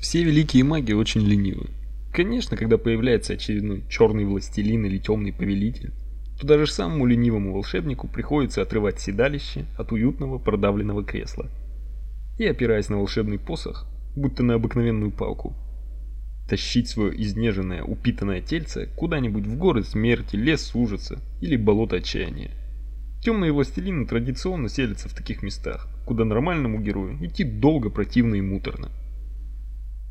Все великие маги очень ленивы. Конечно, когда появляется очередной черный властелин или темный повелитель, то даже самому ленивому волшебнику приходится отрывать седалище от уютного продавленного кресла. И опираясь на волшебный посох, будто на обыкновенную палку, тащить свое изнеженное, упитанное тельце куда-нибудь в горы смерти, лес ужаса или болото отчаяния. Темные властелины традиционно селятся в таких местах, куда нормальному герою идти долго, противно и муторно.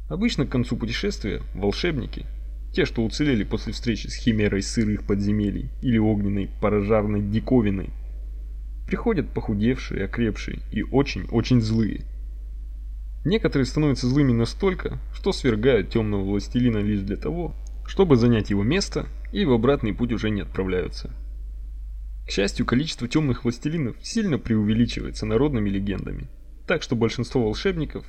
Обычно к концу путешествия волшебники, те, что уцелели после встречи с химерой сырых подземелий или огненной парожарной диковиной, приходят похудевшие, окрепшие и очень-очень злые. Некоторые становятся злыми настолько, что свергают темного властелина лишь для того, чтобы занять его место и в обратный путь уже не отправляются. К счастью, количество темных властелинов сильно преувеличивается народными легендами, так что большинство волшебников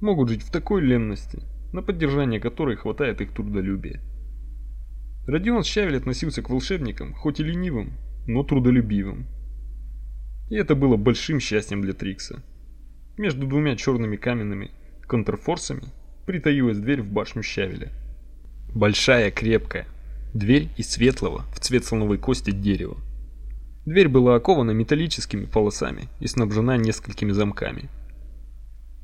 могут жить в такой ленности, на поддержание которой хватает их трудолюбия. Родион Щавель относился к волшебникам, хоть и ленивым, но трудолюбивым. И это было большим счастьем для Трикса. Между двумя черными каменными контрфорсами притаилась дверь в башню Щавеля. Большая, крепкая, дверь из светлого, в цвет слоновой кости дерева. Дверь была окована металлическими полосами и снабжена несколькими замками.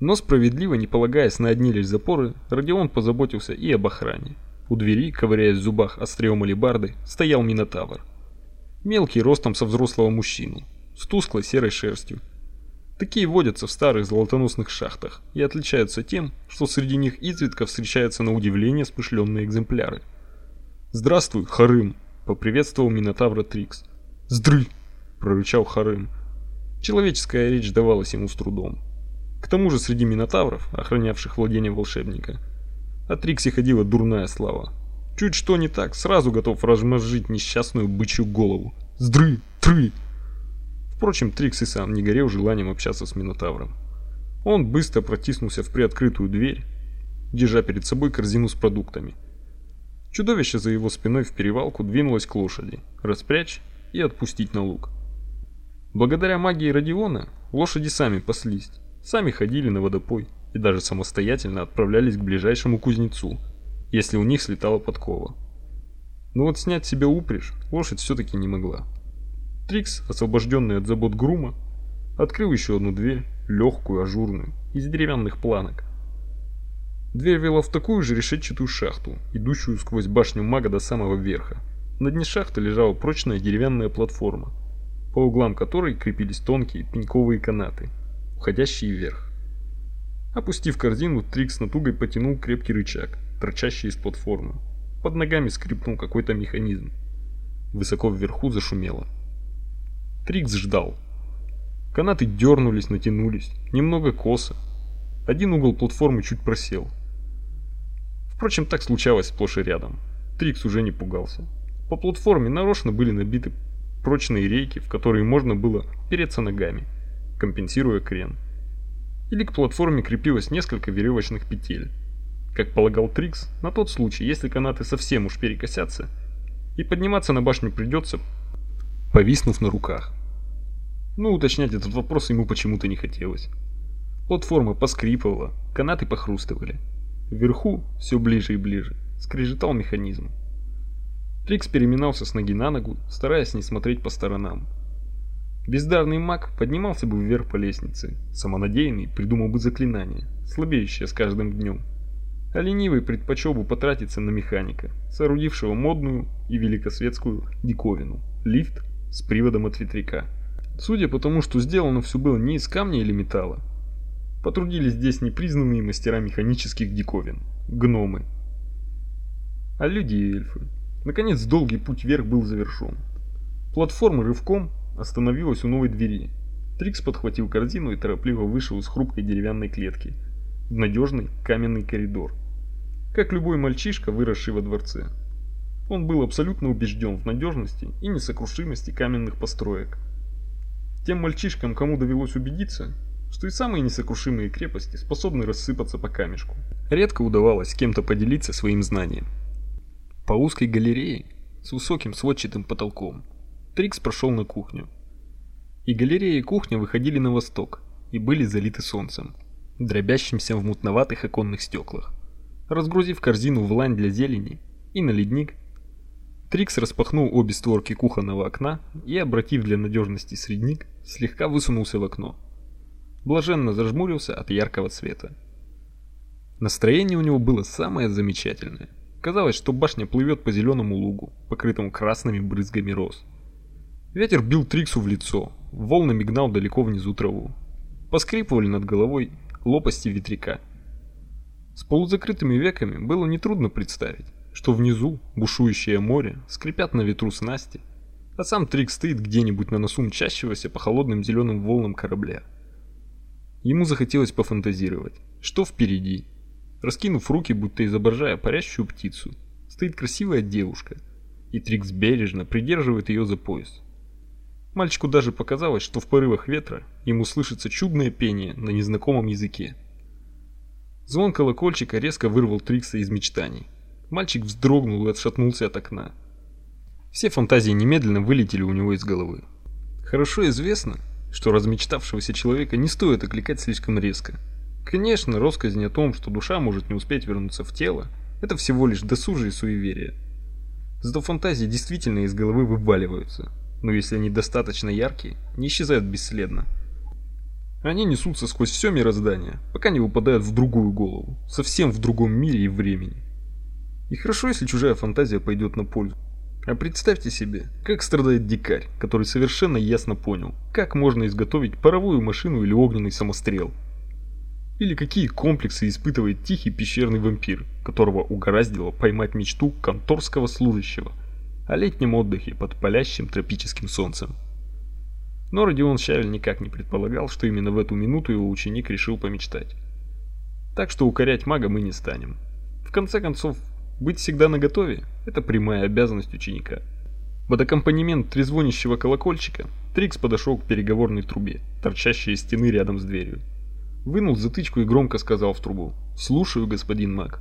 Но справедливо, не полагаясь на одни лишь запоры, Родион позаботился и об охране. У двери, ковыряясь в зубах острием алебарды, стоял Минотавр. Мелкий ростом со взрослого мужчину, с тусклой серой шерстью, Такие водятся в старых золотоносных шахтах и отличаются тем, что среди них изредка встречаются на удивление смышленные экземпляры. "Здравствуй, Харым", поприветствовал Минотавра Трикс. "Здры", прорычал Харым. Человеческая речь давалась ему с трудом. К тому же среди минотавров, охранявших владения волшебника, о Триксе ходила дурная слава. Чуть что не так, сразу готов размозжить несчастную бычью голову. "Здры, тры!" Впрочем, Трикс и сам не горел желанием общаться с Минотавром. Он быстро протиснулся в приоткрытую дверь, держа перед собой корзину с продуктами. Чудовище за его спиной в перевалку двинулось к лошади, распрячь и отпустить на луг. Благодаря магии Родиона лошади сами паслись, сами ходили на водопой и даже самостоятельно отправлялись к ближайшему кузнецу, если у них слетала подкова. Но вот снять себе упряжь лошадь все таки не могла. Трикс, освобожденный от забот грума, открыл еще одну дверь, легкую, ажурную, из деревянных планок. Дверь вела в такую же решетчатую шахту, идущую сквозь башню мага до самого верха. На дне шахты лежала прочная деревянная платформа, по углам которой крепились тонкие пеньковые канаты, уходящие вверх. Опустив корзину, Трикс натугой потянул крепкий рычаг, торчащий из платформы. Под ногами скрипнул какой-то механизм. Высоко вверху зашумело. Трикс ждал. Канаты дернулись, натянулись, немного косо. Один угол платформы чуть просел. Впрочем, так случалось сплошь и рядом. Трикс уже не пугался. По платформе нарочно были набиты прочные рейки, в которые можно было переться ногами, компенсируя крен. Или к платформе крепилось несколько веревочных петель. Как полагал Трикс, на тот случай, если канаты совсем уж перекосятся, и подниматься на башню придется, повиснув на руках. Ну, уточнять этот вопрос ему почему-то не хотелось. Платформа поскрипывала, канаты похрустывали. Вверху, все ближе и ближе, скрежетал механизм. Трикс переминался с ноги на ногу, стараясь не смотреть по сторонам. Бездарный маг поднимался бы вверх по лестнице, самонадеянный придумал бы заклинание, слабеющее с каждым днем. А ленивый предпочел бы потратиться на механика, соорудившего модную и великосветскую диковину лифт с приводом от ветряка. Судя по тому, что сделано все было не из камня или металла, потрудились здесь непризнанные мастера механических диковин гномы. А люди и эльфы. Наконец, долгий путь вверх был завершен. Платформа рывком остановилась у новой двери. Трикс подхватил корзину и торопливо вышел из хрупкой деревянной клетки в надежный каменный коридор. Как любой мальчишка, выросший во дворце. Он был абсолютно убежден в надежности и несокрушимости каменных построек. Тем мальчишкам, кому довелось убедиться, что и самые несокрушимые крепости способны рассыпаться по камешку. Редко удавалось с кем-то поделиться своим знанием. По узкой галерее с высоким сводчатым потолком Трикс прошел на кухню. И галерея и кухня выходили на восток и были залиты солнцем. дробящимся в мутноватых оконных стеклах. Разгрузив корзину в лань для зелени и на ледник, Трикс распахнул обе створки кухонного окна и, обратив для надежности средник, слегка высунулся в окно. Блаженно зажмурился от яркого света. Настроение у него было самое замечательное. Казалось, что башня плывет по зеленому лугу, покрытому красными брызгами роз. Ветер бил Триксу в лицо, волнами гнал далеко внизу траву. Поскрипывали над головой лопасти ветряка. С полузакрытыми веками было нетрудно представить, что внизу бушующее море скрипят на ветру снасти, а сам Трикс стоит где-нибудь на носу мчащегося по холодным зеленым волнам корабля. Ему захотелось пофантазировать, что впереди. Раскинув руки, будто изображая парящую птицу, стоит красивая девушка, и Трикс бережно придерживает ее за пояс. Мальчику даже показалось, что в порывах ветра ему слышится чудное пение на незнакомом языке. Звон колокольчика резко вырвал Трикса из мечтаний. Мальчик вздрогнул и отшатнулся от окна. Все фантазии немедленно вылетели у него из головы. Хорошо известно, что размечтавшегося человека не стоит окликать слишком резко. Конечно, россказни о том, что душа может не успеть вернуться в тело, это всего лишь досужие суеверия. Зато фантазии действительно из головы вываливаются, но если они достаточно яркие, не исчезают бесследно. Они несутся сквозь все мироздание, пока не выпадают в другую голову, совсем в другом мире и времени. И хорошо, если чужая фантазия пойдет на пользу. А представьте себе, как страдает дикарь, который совершенно ясно понял, как можно изготовить паровую машину или огненный самострел. Или какие комплексы испытывает тихий пещерный вампир, которого угораздило поймать мечту конторского служащего о летнем отдыхе под палящим тропическим солнцем. Но Родион Щавель никак не предполагал, что именно в эту минуту его ученик решил помечтать. Так что укорять мага мы не станем. В конце концов, быть всегда наготове – это прямая обязанность ученика. Под аккомпанемент трезвонящего колокольчика Трикс подошел к переговорной трубе, торчащей из стены рядом с дверью. Вынул затычку и громко сказал в трубу «Слушаю, господин маг».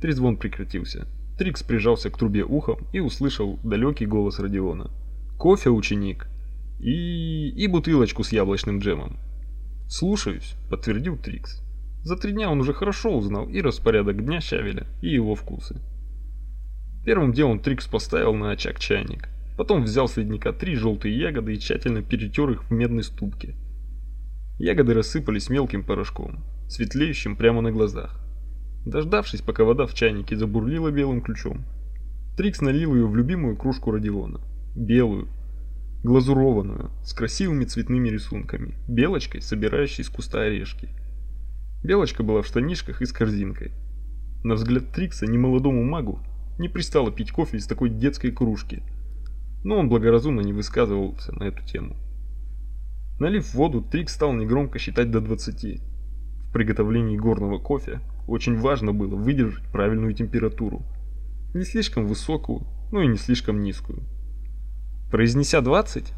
Трезвон прекратился. Трикс прижался к трубе ухом и услышал далекий голос Родиона. «Кофе, ученик!» «И... и бутылочку с яблочным джемом». «Слушаюсь», — подтвердил Трикс. За три дня он уже хорошо узнал и распорядок дня Щавеля, и его вкусы. Первым делом Трикс поставил на очаг чайник. Потом взял с ледника три желтые ягоды и тщательно перетер их в медной ступке. Ягоды рассыпались мелким порошком, светлеющим прямо на глазах. Дождавшись, пока вода в чайнике забурлила белым ключом, Трикс налил ее в любимую кружку Родиона. Белую, глазурованную, с красивыми цветными рисунками, белочкой, собирающей с куста орешки. Белочка была в штанишках и с корзинкой. На взгляд Трикса немолодому магу не пристало пить кофе из такой детской кружки, но он благоразумно не высказывался на эту тему. Налив воду, Трикс стал негромко считать до 20. В приготовлении горного кофе очень важно было выдержать правильную температуру. Не слишком высокую, но и не слишком низкую. Произнеся 20,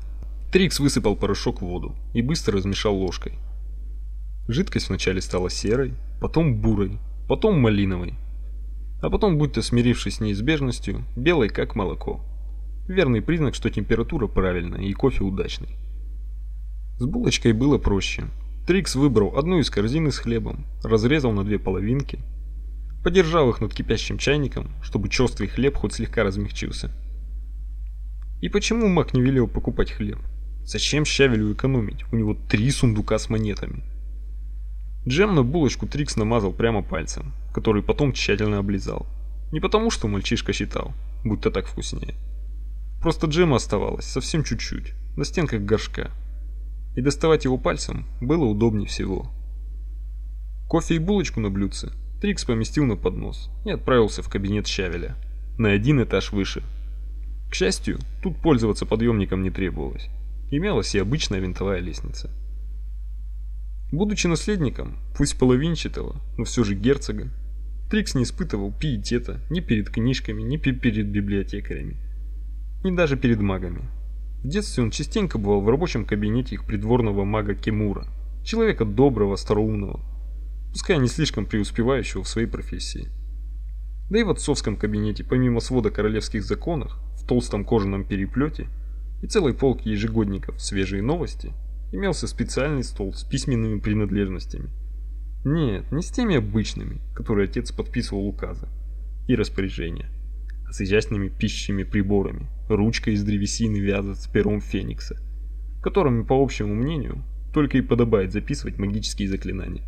Трикс высыпал порошок в воду и быстро размешал ложкой. Жидкость вначале стала серой, потом бурой, потом малиновой. А потом, будто смирившись с неизбежностью, белой как молоко. Верный признак, что температура правильная и кофе удачный. С булочкой было проще. Трикс выбрал одну из корзины с хлебом, разрезал на две половинки, подержал их над кипящим чайником, чтобы черствый хлеб хоть слегка размягчился. И почему Мак не велел покупать хлеб? Зачем Щавелю экономить? У него три сундука с монетами. Джем на булочку Трикс намазал прямо пальцем, который потом тщательно облизал. Не потому, что мальчишка считал, будто так вкуснее. Просто джема оставалось совсем чуть-чуть, на стенках горшка. И доставать его пальцем было удобнее всего. Кофе и булочку на блюдце Трикс поместил на поднос и отправился в кабинет Щавеля, на один этаж выше. К счастью, тут пользоваться подъемником не требовалось. Имелась и обычная винтовая лестница. Будучи наследником, пусть половинчатого, но все же герцога, Трикс не испытывал пиетета ни перед книжками, ни перед библиотекарями, ни даже перед магами. В детстве он частенько бывал в рабочем кабинете их придворного мага Кемура, человека доброго, остроумного, пускай не слишком преуспевающего в своей профессии. Да и в отцовском кабинете, помимо свода королевских законов, в толстом кожаном переплете и целой полки ежегодников «Свежие новости», имелся специальный стол с письменными принадлежностями. Нет, не с теми обычными, которые отец подписывал указы и распоряжения, а с изящными пищими приборами, ручкой из древесины вязать с пером феникса, которыми, по общему мнению, только и подобает записывать магические заклинания.